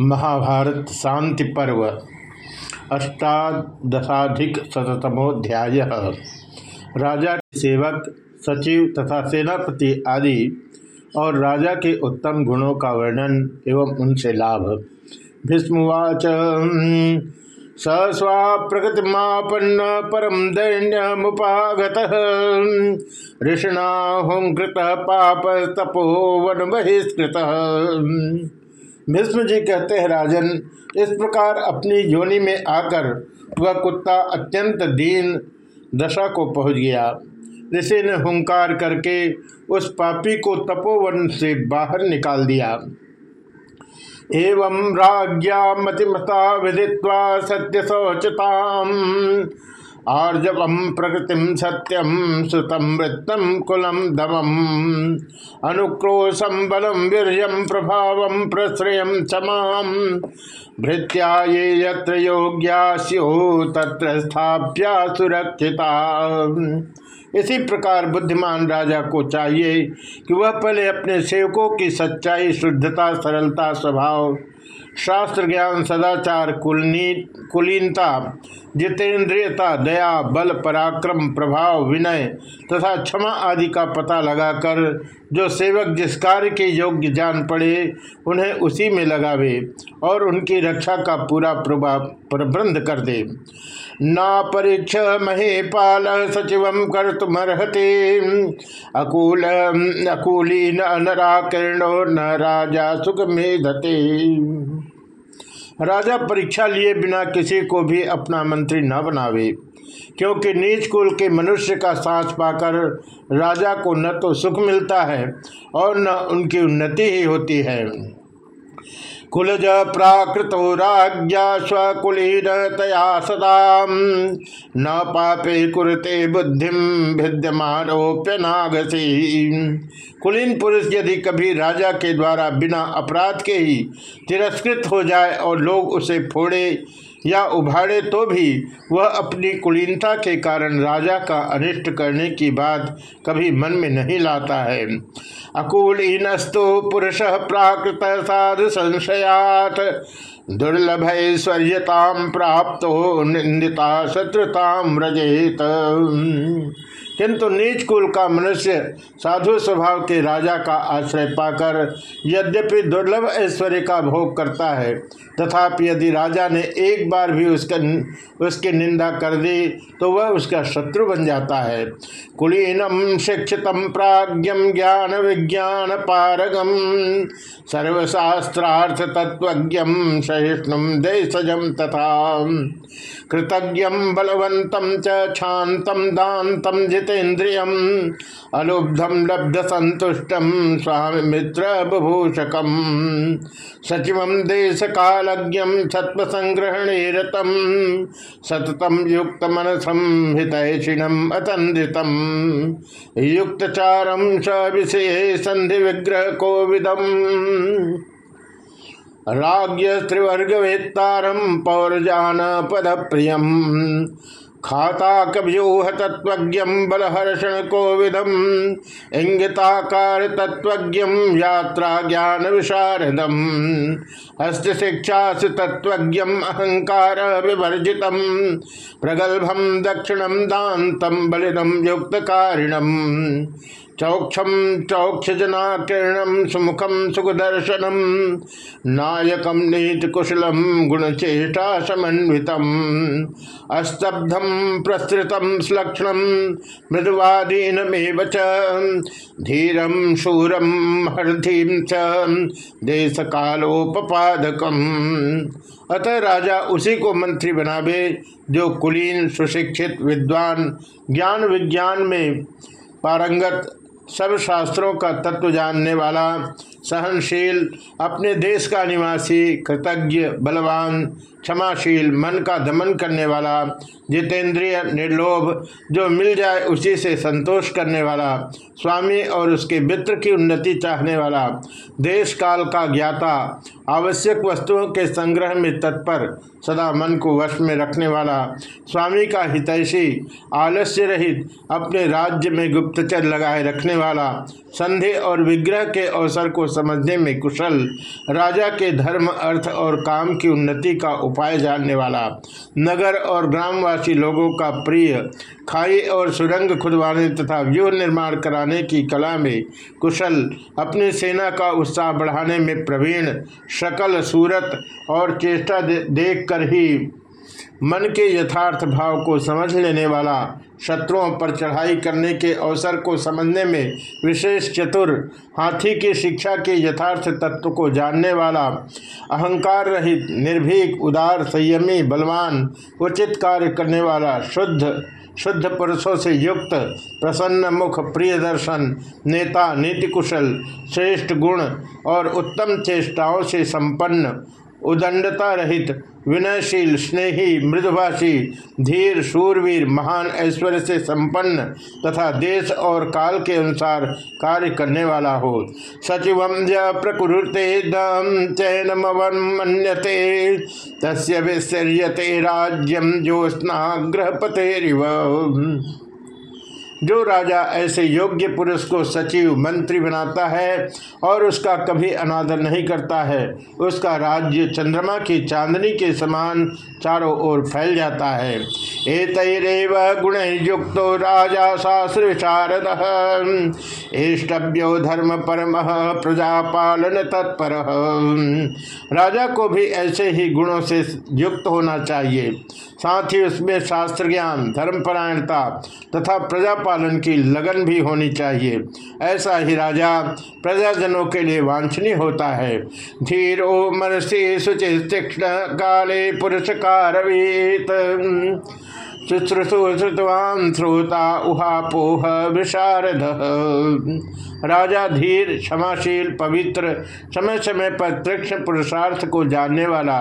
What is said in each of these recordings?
महाभारत शांति पर्व, अष्टादशाधिक शतमोध्याय राजा के सेवक, सचिव तथा सेनापति आदि और राजा के उत्तम गुणों का वर्णन एवं उनसे लाभ। भीष्मवाच स्वा प्रकृतिमापन्न परम दैन्य मुगत ऋषिणा हुंकृत पाप तपोवन बहिष्कृत भीष्म जी कहते हैं, राजन, इस प्रकार अपनी योनि में आकर वह कुत्ता अत्यंत दीन दशा को पहुँच गया। ऋषि ने हुंकार करके उस पापी को तपोवन से बाहर निकाल दिया। एवं राज्ञा मतिमता विदित्वा सत्य शौचताम आर्जवम, प्रकृतिम, सत्यम सुतम वृत्तम, कुलम दमम अनुक्रोशम, बलम, वीर्यम प्रभाव प्रश्रय क्षमाम। भृत्या ये यत्र योग्यास्यो, तत्र स्थाप्या सुरक्षिता। इसी प्रकार बुद्धिमान राजा को चाहिए कि वह पहले अपने सेवकों की सच्चाई, शुद्धता, सरलता, स्वभाव शास्त्र ज्ञान सदाचार, कुलनी, कुलीनता, जितेंद्रियता, दया, बल, पराक्रम, प्रभाव, विनय तथा क्षमा आदि का पता लगाकर जो सेवक जिस कार्य के योग्य जान पड़े उन्हें उसी में लगावे। और उनकी रक्षा का पूरा प्रबंध कर दे। ना परीक्ष महे पाल सचिव कर तुमर्हते। अकूल, अकूली न नराकिरणो न राजा सुख मेधते राजा परीक्षा लिए बिना किसी को भी अपना मंत्री न बनावे, क्योंकि नीच कुल के मनुष्य का सांस पाकर राजा को न तो सुख मिलता है और न उनकी उन्नति ही होती है। कुलज प्राकृतो राज्ञा तया सदा न पापे कुरते बुद्धिम भिद्यमानोप्यनागसी कुलीन पुरुष यदि कभी राजा के द्वारा बिना अपराध के ही तिरस्कृत हो जाए और लोग उसे फोड़े या उभाड़े तो भी वह अपनी कुलीनता के कारण राजा का अनिष्ट करने की बात कभी मन में नहीं लाता है। अकूलीनस्तु पुरुष प्राकृत साधु संशयात। दुर्लभ ऐश्वर्यताम प्राप्त हो निंदिता शत्रुताम रजेत किंतु नीच कुल का मनुष्य साधु स्वभाव के राजा का आश्रय पाकर यद्यपि दुर्लभ ऐश्वर्य का भोग करता है, तथापि यदि राजा ने एक बार भी उसका उसकी निंदा कर दी तो वह उसका शत्रु बन जाता है। कुलीनम शिक्षित प्राज्ञम ज्ञान विज्ञान पारगम सर्वशास्त्रार्थ तत्वज्ञम सहिष्णुम देशजम तथा कृतज्ञ बलवंत शांतम दातम जितेन्द्रियम अलुब्धम लब्ध संतुष्टम स्वामी मित्र बुभूषकम सचिव देश कालज्ञम सत्व संग्रहणे युक्त मनसम हितैषिणम अतंद्रितम युक्तचारम स विषय संधि विग्रह को विदम राज्य त्रिवर्ग वेत्तारम पौरजान पद प्रियम खाता कव्यूह तत्व बलहर्षण कोविदम इंगिताकार तत्व यात्रा ज्ञान विशारदम हस्त शिक्षा से तत्व अहंकार विवर्जित प्रगल्भम दक्षिणम दातम बलिदम युक्त कारिणम चौक्षम चौक्ष जना किरणम सुमुखम सुखदर्शनम नायकम नीत कुशलम गुणचेष्टा समन्वितम अस्तब्धम श्लक्षण मृदुवादीन च। धीरम शूरम हरधीम च देश कालोपादकम अतः राजा उसी को मंत्री बनावे, जो कुलीन, सुशिक्षित, विद्वान, ज्ञान विज्ञान में पारंगत सब शास्त्रों का तत्व जानने वाला सहनशील, अपने देश का निवासी, कृतज्ञ, बलवान, क्षमाशील, मन का दमन करने वाला, जितेंद्रिय निर्लोभ, जो मिल जाए उसी से संतोष करने वाला, स्वामी और उसके मित्र की उन्नति चाहने वाला, देश काल का ज्ञाता, आवश्यक वस्तुओं के संग्रह में तत्पर, सदा मन को वश में रखने वाला, स्वामी का हितैषी, आलस्य रहित, अपने राज्य में गुप्तचर लगाए रखने वाला, संधि और विग्रह के अवसर को समझने में कुशल। राजा के धर्म अर्थ और काम की उन्नति का उपाय जानने वाला। नगर और ग्रामवासी लोगों का प्रिय। खाई और सुरंग खुदवाने तथा व्यूह निर्माण कराने की कला में कुशल। अपनी सेना का उत्साह बढ़ाने में प्रवीण। शकल सूरत और चेष्टा दे, देख कर ही मन के यथार्थ भाव को समझ लेने वाला, शत्रुओं पर चढ़ाई करने के अवसर को समझने में विशेष चतुर, हाथी की शिक्षा के यथार्थ तत्व को जानने वाला, अहंकार रहित, निर्भीक, उदार, संयमी, बलवान, उचित कार्य करने वाला, शुद्ध शुद्ध पुरुषों से युक्त, प्रसन्न मुख प्रिय दर्शन नेता नीति कुशल श्रेष्ठ गुण और उत्तम चेष्टाओं से संपन्न, उदंडता रहित विनयशील, स्नेही, मृदुभाषी, धीर, शूरवीर, महान, ऐश्वर्य से संपन्न तथा देश और काल के अनुसार कार्य करने वाला हो। सचिव प्रकृते दम चैनमवन्मन्यते तस्य विसर्यते राज्यम ज्योत्ना ग्रहपते जो राजा ऐसे योग्य पुरुष को सचिव, मंत्री बनाता है और उसका कभी अनादर नहीं करता है, उसका राज्य चंद्रमा की चांदनी के समान चारों ओर फैल जाता है। एतरेव गुण युक्त राजा शास्त्र इष्टव्यो धर्म परम, प्रजापालन तत्पर। राजा को भी ऐसे ही गुणों से युक्त होना चाहिए। साथ ही उसमें शास्त्र ज्ञान धर्मपरायणता तथा प्रजापालन की लगन भी होनी चाहिए। ऐसा ही राजा प्रजाजनों के लिए वांछनीय होता है। धीरो मनसी शुचित तीक्ष्ण काले पुरुषकारवीत शुश्रूषु श्रुतवान श्रोता उहापोह विशारद। राजा धीर, क्षमाशील, पवित्र समय समय पर तीक्ष्ण पुरुषार्थ को जानने वाला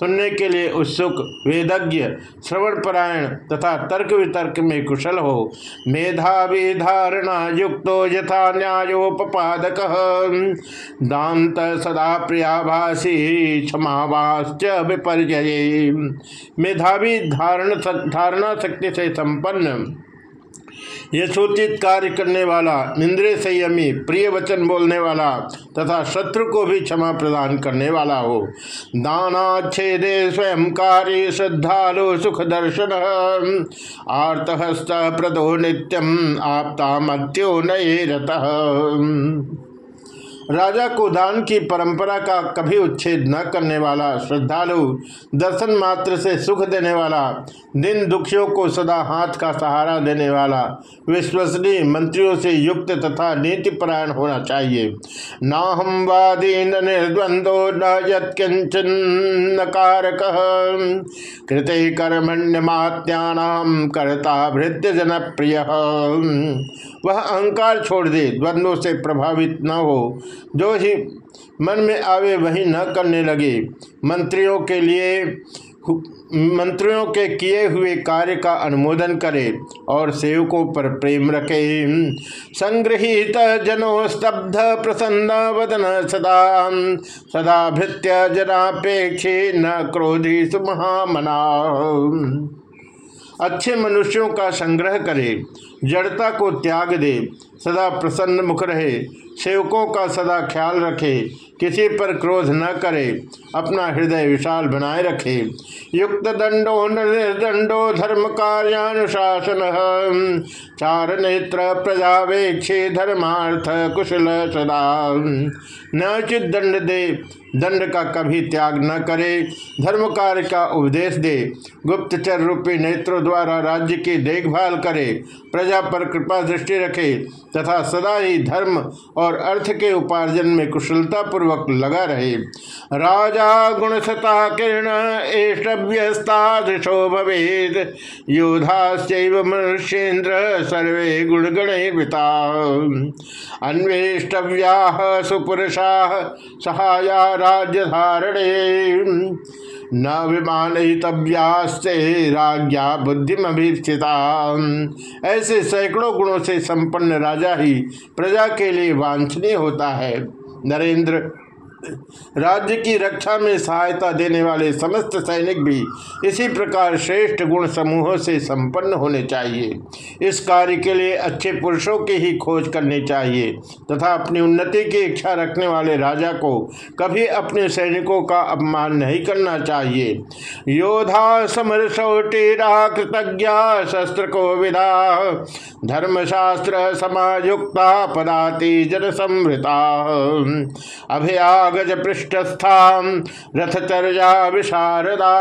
सुनने के लिए उत्सुक वेदज्ञ श्रवण परायण तथा तर्क वितर्क में कुशल हो। मेधावी धारणा युक्तो यथा न्यायोपादक दांत सदा प्रियाभाषी क्षमावाश्च विपर्य मेधावी धारण धारणा शक्ति से संपन्न। यथोचित कार्य करने वाला इंद्रिय संयमी, प्रिय वचन बोलने वाला तथा शत्रु को भी क्षमा प्रदान करने वाला हो। दाना छेदे स्वयं कार्य श्रद्धालु सुख दर्शन आर्त आर्तहस्त प्रदो नित्यम आपता मत्यो नये रतः। राजा को दान की परंपरा का कभी उच्छेद न करने वाला, श्रद्धालु दर्शन मात्र से सुख देने वाला, दिन दुखियों को सदा हाथ का सहारा देने वाला, विश्वसनीय मंत्रियों से युक्त तथा नीति नीतिपरायण होना चाहिए। न हम वादी न निर्द्वंदो न यंचन कारक कृत कर्मण्य मात्याम कर्ता भृत्य जनप्रिय। वह अहंकार छोड़ दे, द्वंद्वों से प्रभावित न हो। जो ही मन में आवे वही न करने लगे। मंत्रियों के लिए मंत्रियों के किए हुए कार्य का अनुमोदन करे और सेवकों पर प्रेम रखे। संग्रहित जनो स्तब्ध प्रसन्न वदन सदा सदा भृत्य जनापेक्षे न क्रोधी सुमहामना। अच्छे मनुष्यों का संग्रह करे, जड़ता को त्याग दे, सदा प्रसन्न मुख रहे, सेवकों का सदा ख्याल रखे, किसी पर क्रोध न करे, अपना हृदय विशाल बनाए रखे। युक्त दंडो, निर्दंडो, धर्म कार्यानुशासन, चार नेत्र प्रजावेक्षे धर्मार्थ कुशल सदा। नचित दंड दे, दंड का कभी त्याग न करे धर्म कार्य का उपदेश दे, गुप्तचर रूपी नेत्रों द्वारा राज्य की देखभाल करे, प्रजा पर कृपा दृष्टि रखे, तथा सदा ही धर्म और अर्थ के उपार्जन में कुशलता पूर्वक लगा रहे। राजा गुणसता किरण एष्टव्यस्तादृशो भवेद, योधाश्चैव मनुष्येन्द्र सर्वे गुणगणिता अन्वेष्टव्या सुपुरुषा सहाया राज्य धारणे न विमानितव्यास्ते राज्ञा बुद्धिमभिस्थिता ऐसे सैकड़ों गुणों से संपन्न राजा ही प्रजा के लिए वांछनीय होता है। नरेंद्र राज्य की रक्षा में सहायता देने वाले समस्त सैनिक भी इसी प्रकार श्रेष्ठ गुण समूहों से संपन्न होने चाहिए। इस कार्य के लिए अच्छे पुरुषों की ही खोज करनी चाहिए तथा अपनी उन्नति की इच्छा रखने वाले राजा को कभी अपने सैनिकों का अपमान नहीं करना चाहिए। योधा समर सौटेरा कृतज्ञा शस्त्र को विदा धर्मशास्त्र समायुक्ता पदाति जन संवृता। अभयागज पृष्ठस्था रथचर्या विशारदा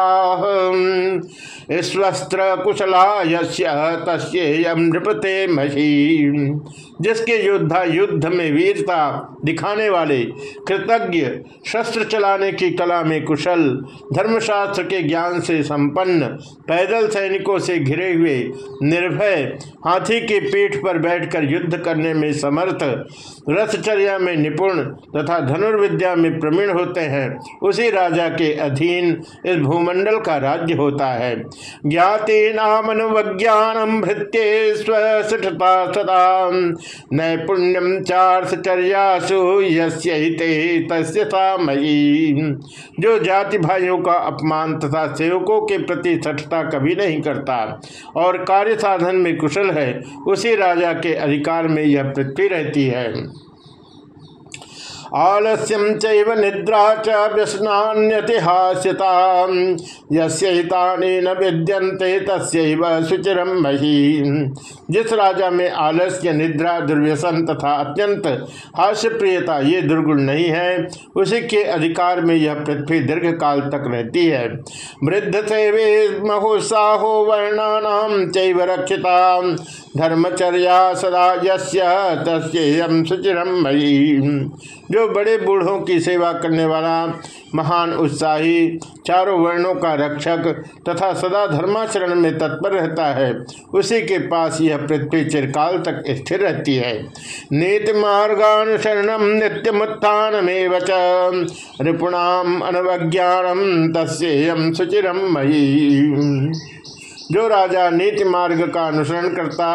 स्वस्त्र कुशला यस्यम नृपते मही। जिसके योद्धा युद्ध में वीरता दिखाने वाले, कृतज्ञ शस्त्र चलाने की कला में कुशल, धर्मशास्त्र के ज्ञान से संपन्न, पैदल सैनिकों से घिरे हुए, निर्भय, हाथी की पीठ पर बैठकर युद्ध करने में समर्थ, रथचर्या में निपुण तथा धनुर्विद्या में प्रवीण होते हैं, उसी राजा के अधीन इस भूमंडल का राज्य होता है। ज्ञाति नाम अनुज्ञानम भृत्य स्वसठता सदा। नैपुण्यम चार्थचर्यासु यस्ते तस्य जो जाति भाइयों का अपमान तथा सेवकों के प्रति सठता कभी नहीं करता और कार्य साधन में कुशल है, उसी राजा के अधिकार में यह पृथ्वी रहती है। आलस्यम चैव निद्रा च व्यसनान्यतिहास्यता। यस्यैतानि मही। जिस राजा में आलस्य, निद्रा, दुर्व्यसन तथा अत्यंत हास्य प्रियता ये दुर्गुण नहीं है, उसी के अधिकार में यह पृथ्वी दीर्घ काल तक रहती है। वृद्ध सेवे महोत्साहो वर्णानाम चैव रक्षिता। धर्मचर्या सदा यस्य तस्यम सुचिरम मयी जो बड़े बूढ़ों की सेवा करने वाला, महान उत्साही, चारों वर्णों का रक्षक तथा सदा धर्माचरण में तत्पर रहता है, उसी के पास यह पृथ्वी चिरकाल तक स्थिर रहती है। नीति मार्गानुसरणम नित्यमुत्थान में रिपुणाम अनवज्ञानम तस्म सुचिरम जो राजा नीति मार्ग का अनुसरण करता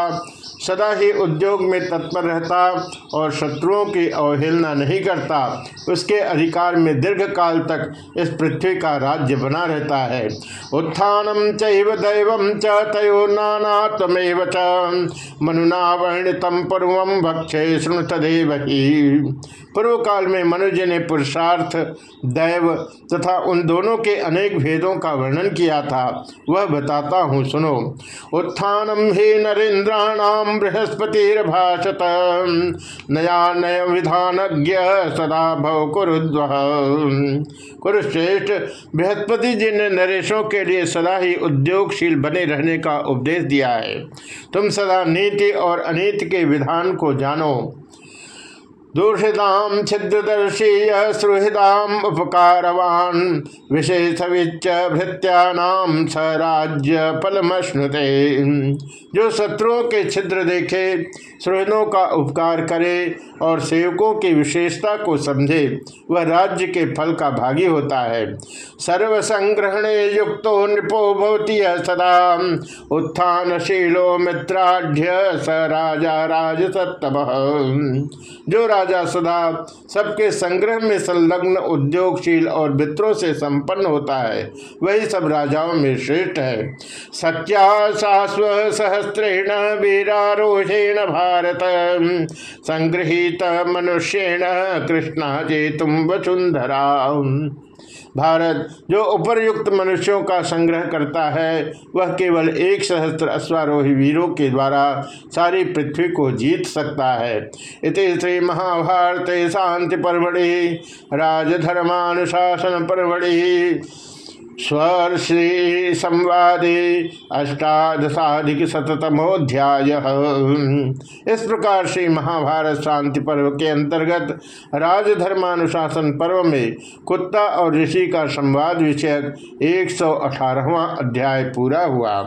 सदा ही उद्योग में तत्पर रहता और शत्रुओं की अवहेलना नहीं करता। उसके अधिकार में दीर्घ काल तक इस पृथ्वी का राज्य बना रहता है। उत्थानम चैव दैव च तयो नानात्मेव च। मनुना वर्णितम पूर्व भक्षे शुण तदेव ही। पूर्व काल में मनुष्य ने पुरुषार्थ, दैव तथा उन दोनों के अनेक भेदों का वर्णन किया था। वह बताता हूँ, सुनो। उत्थानम ही नरेन्द्राणाम बृहस्पतिर्भाषत। नया नय विधान सदा भव कुरुद्व। कुरुश्रेष्ठ बृहस्पति जी ने नरेशों के लिए सदा ही उद्योगशील बने रहने का उपदेश दिया है। तुम सदा नीति और अनीति के विधान को जानो। दूषिताम छिद्रदर्शी सुहृदाम उपकारवान। विशेष भृत्यानाम स राज्य फलमश्नुते। जो शत्रुओं के छिद्र देखे, सुहृदों का उपकार करे और सेवकों की विशेषता को समझे, वह राज्य के फल का भागी होता है। सर्व संग्रहण युक्त नृपो भवती सदा। उत्थानशीलो मित्राढ़ स राजा राज सत्तम जो राजा सदा सबके संग्रह में संलग्न, उद्योगशील और मित्रों से संपन्न होता है। वही सब राजाओं में श्रेष्ठ है। सत्या सास्व सहस्त्रेण वीरारोहेण भारत संग्रहित मनुष्येण कृष्णा जे तुम वसुंधरा। भारत, जो उपरयुक्त मनुष्यों का संग्रह करता है, वह केवल एक सहस्त्र अश्वारोही वीरों के द्वारा सारी पृथ्वी को जीत सकता है। इस श्री महाभारत शांति परमढ़ि राजधर्मानुशासन परमढ़ि स्वर संवाद संवादे अष्टादशाधिक शतमोध्याय इस प्रकार से महाभारत शांति पर्व के अंतर्गत राजधर्मानुशासन पर्व में कुत्ता और ऋषि का संवाद विषयक एक सौ अठारहवा अध्याय पूरा हुआ।